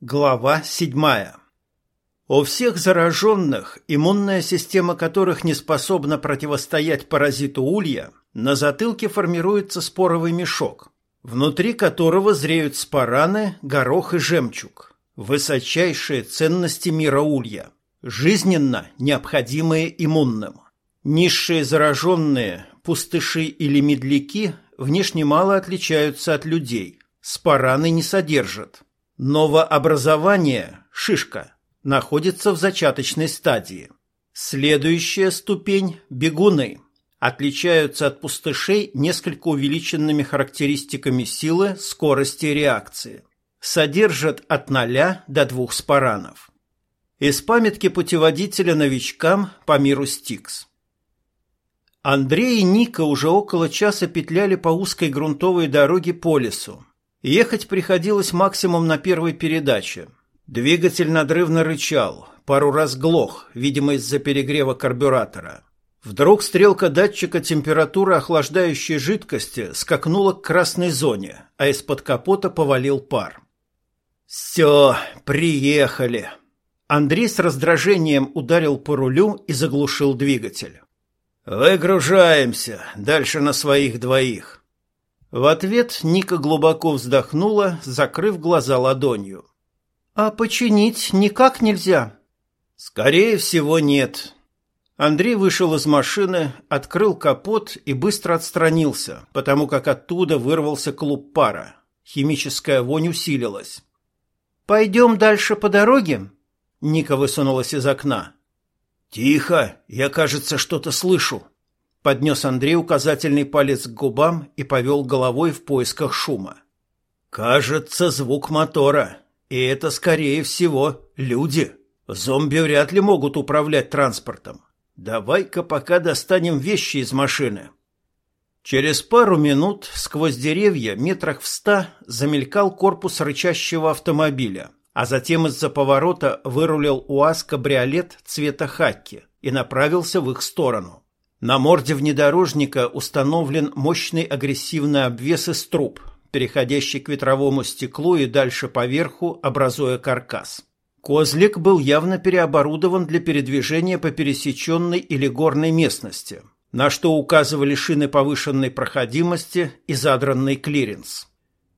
Глава 7. У всех зараженных, иммунная система которых не способна противостоять паразиту улья, на затылке формируется споровый мешок, внутри которого зреют спораны, горох и жемчуг, высочайшие ценности мира улья, жизненно необходимые иммунным. Низшие зараженные, пустыши или медляки внешне мало отличаются от людей, спораны не содержат – Новообразование, шишка, находится в зачаточной стадии. Следующая ступень – бегуны. Отличаются от пустышей несколько увеличенными характеристиками силы, скорости реакции. Содержат от 0 до 2 споранов. Из памятки путеводителя новичкам по миру Стикс. Андрей и Ника уже около часа петляли по узкой грунтовой дороге по лесу, Ехать приходилось максимум на первой передаче. Двигатель надрывно рычал, пару раз глох, видимо из-за перегрева карбюратора. Вдруг стрелка датчика температуры охлаждающей жидкости скакнула к красной зоне, а из-под капота повалил пар. «Все, приехали!» Андрей с раздражением ударил по рулю и заглушил двигатель. «Выгружаемся, дальше на своих двоих». В ответ Ника глубоко вздохнула, закрыв глаза ладонью. «А починить никак нельзя?» «Скорее всего, нет». Андрей вышел из машины, открыл капот и быстро отстранился, потому как оттуда вырвался клуб пара. Химическая вонь усилилась. «Пойдем дальше по дороге?» Ника высунулась из окна. «Тихо, я, кажется, что-то слышу», Поднес Андрей указательный палец к губам и повел головой в поисках шума. «Кажется, звук мотора. И это, скорее всего, люди. Зомби вряд ли могут управлять транспортом. Давай-ка пока достанем вещи из машины». Через пару минут сквозь деревья метрах в ста замелькал корпус рычащего автомобиля, а затем из-за поворота вырулил УАЗ-кабриолет цвета хакки и направился в их сторону. На морде внедорожника установлен мощный агрессивный обвес из труб, переходящий к ветровому стеклу и дальше по верху, образуя каркас. Козлик был явно переоборудован для передвижения по пересеченной или горной местности, на что указывали шины повышенной проходимости и задранный клиренс.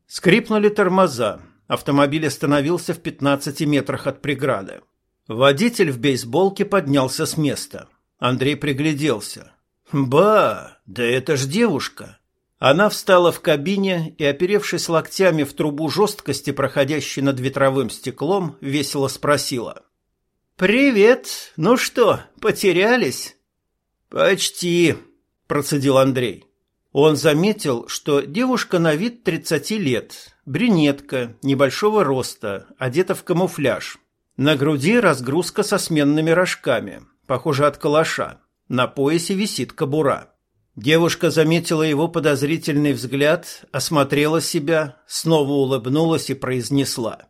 Скрипнули тормоза. Автомобиль остановился в 15 метрах от преграды. Водитель в бейсболке поднялся с места – Андрей пригляделся. «Ба, да это ж девушка!» Она встала в кабине и, оперевшись локтями в трубу жесткости, проходящей над ветровым стеклом, весело спросила. «Привет! Ну что, потерялись?» «Почти», – процедил Андрей. Он заметил, что девушка на вид 30 лет, брюнетка, небольшого роста, одета в камуфляж. На груди разгрузка со сменными рожками, похоже, от калаша. На поясе висит кобура. Девушка заметила его подозрительный взгляд, осмотрела себя, снова улыбнулась и произнесла.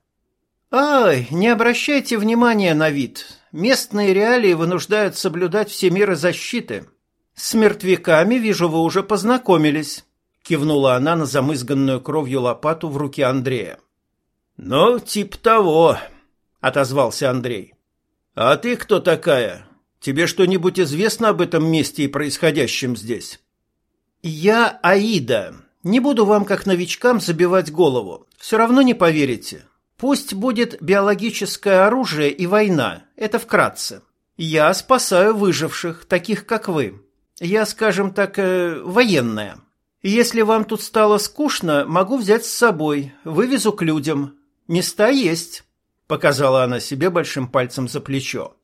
«Ай, не обращайте внимания на вид. Местные реалии вынуждают соблюдать все меры защиты. С мертвяками, вижу, вы уже познакомились», — кивнула она на замызганную кровью лопату в руке Андрея. «Ну, тип того», — отозвался Андрей. «А ты кто такая? Тебе что-нибудь известно об этом месте и происходящем здесь? Я Аида. Не буду вам как новичкам забивать голову. Все равно не поверите. Пусть будет биологическое оружие и война. Это вкратце. Я спасаю выживших, таких как вы. Я, скажем так, э, военная. Если вам тут стало скучно, могу взять с собой. Вывезу к людям. Места есть. Показала она себе большим пальцем за плечо.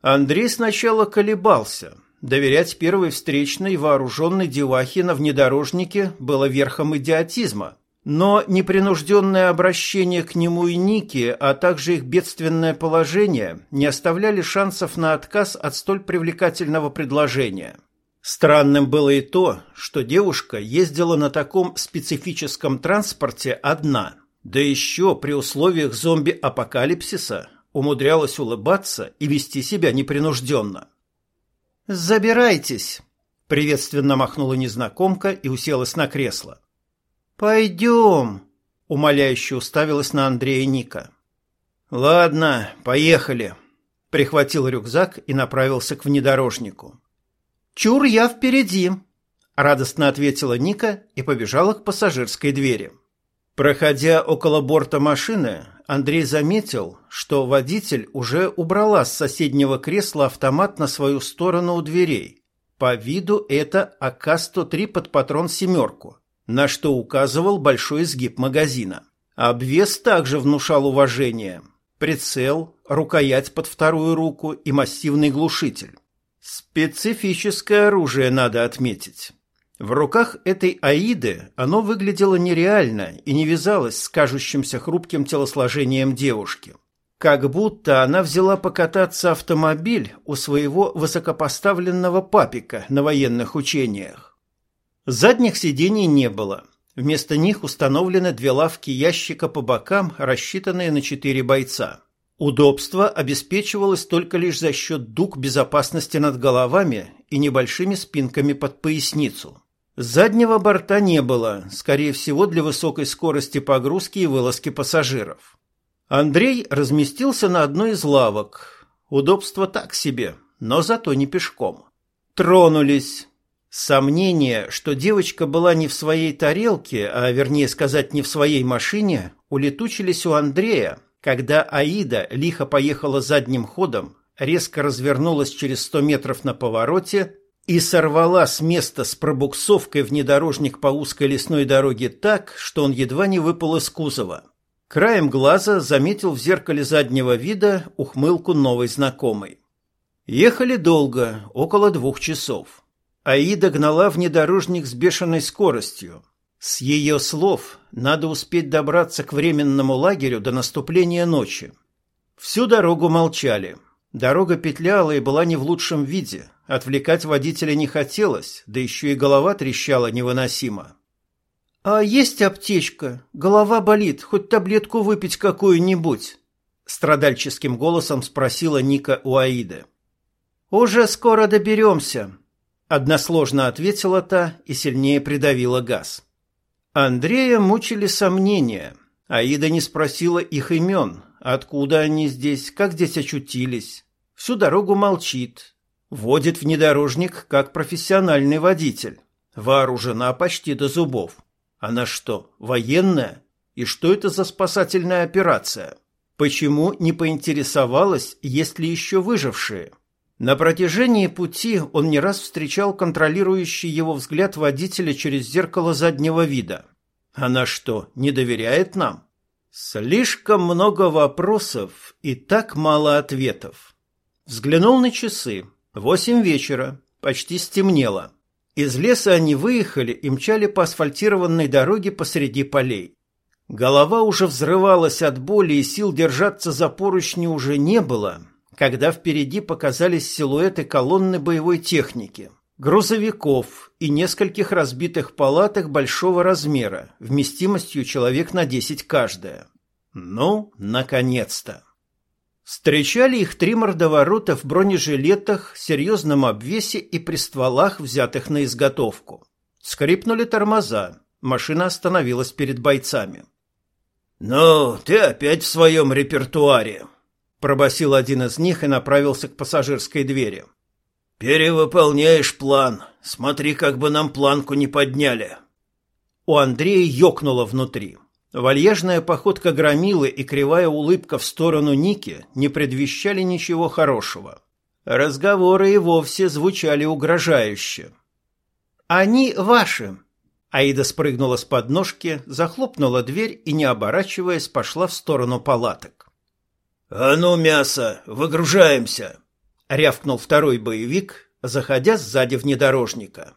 Андрей сначала колебался. Доверять первой встречной вооруженной девахе на внедорожнике было верхом идиотизма. Но непринужденное обращение к нему и Нике, а также их бедственное положение не оставляли шансов на отказ от столь привлекательного предложения. Странным было и то, что девушка ездила на таком специфическом транспорте одна, да еще при условиях зомби-апокалипсиса умудрялась улыбаться и вести себя непринужденно. «Забирайтесь!» — приветственно махнула незнакомка и уселась на кресло. «Пойдем!» — умоляюще уставилась на Андрея Ника. Ладно, поехали. Прихватил рюкзак и направился к внедорожнику. Чур, я впереди, радостно ответила Ника и побежала к пассажирской двери. Проходя около борта машины, Андрей заметил, что водитель уже убрала с соседнего кресла автомат на свою сторону у дверей. По виду это АК-103 под патрон «семерку», на что указывал большой изгиб магазина. Обвес также внушал уважение. Прицел, рукоять под вторую руку и массивный глушитель. Специфическое оружие надо отметить. В руках этой Аиды оно выглядело нереально и не вязалось с кажущимся хрупким телосложением девушки. Как будто она взяла покататься автомобиль у своего высокопоставленного папика на военных учениях. Задних сидений не было. Вместо них установлены две лавки ящика по бокам, рассчитанные на четыре бойца. Удобство обеспечивалось только лишь за счет дуг безопасности над головами и небольшими спинками под поясницу. Заднего борта не было, скорее всего, для высокой скорости погрузки и вылазки пассажиров. Андрей разместился на одной из лавок. Удобство так себе, но зато не пешком. Тронулись. Сомнение, что девочка была не в своей тарелке, а вернее сказать, не в своей машине, улетучились у Андрея, когда Аида лихо поехала задним ходом, резко развернулась через сто метров на повороте и сорвала с места с пробуксовкой внедорожник по узкой лесной дороге так, что он едва не выпал из кузова. Краем глаза заметил в зеркале заднего вида ухмылку новой знакомой. Ехали долго, около двух часов. Аида гнала внедорожник с бешеной скоростью. С ее слов надо успеть добраться к временному лагерю до наступления ночи. Всю дорогу молчали. Дорога петляла и была не в лучшем виде, Отвлекать водителя не хотелось, да еще и голова трещала невыносимо. «А есть аптечка? Голова болит, хоть таблетку выпить какую-нибудь?» Страдальческим голосом спросила Ника у Аиды. «Уже скоро доберемся», — односложно ответила та и сильнее придавила газ. Андрея мучили сомнения. Аида не спросила их имен, откуда они здесь, как здесь очутились. Всю дорогу молчит, Водит внедорожник как профессиональный водитель. Вооружена почти до зубов. Она что, военная? И что это за спасательная операция? Почему не поинтересовалась, есть ли еще выжившие? На протяжении пути он не раз встречал контролирующий его взгляд водителя через зеркало заднего вида. Она что, не доверяет нам? Слишком много вопросов и так мало ответов. Взглянул на часы. Восемь вечера. Почти стемнело. Из леса они выехали и мчали по асфальтированной дороге посреди полей. Голова уже взрывалась от боли, и сил держаться за поручни уже не было, когда впереди показались силуэты колонны боевой техники, грузовиков и нескольких разбитых палаток большого размера, вместимостью человек на десять каждая. Ну, наконец-то! Встречали их три мордоворота в бронежилетах, серьезном обвесе и при стволах, взятых на изготовку. Скрипнули тормоза. Машина остановилась перед бойцами. «Ну, ты опять в своем репертуаре», — пробасил один из них и направился к пассажирской двери. «Перевыполняешь план. Смотри, как бы нам планку не подняли». У Андрея ёкнуло внутри. Вальяжная походка громилы и кривая улыбка в сторону Ники не предвещали ничего хорошего. Разговоры и вовсе звучали угрожающе. «Они ваши!» Аида спрыгнула с подножки, захлопнула дверь и, не оборачиваясь, пошла в сторону палаток. «А ну, мясо, выгружаемся!» — рявкнул второй боевик, заходя сзади внедорожника.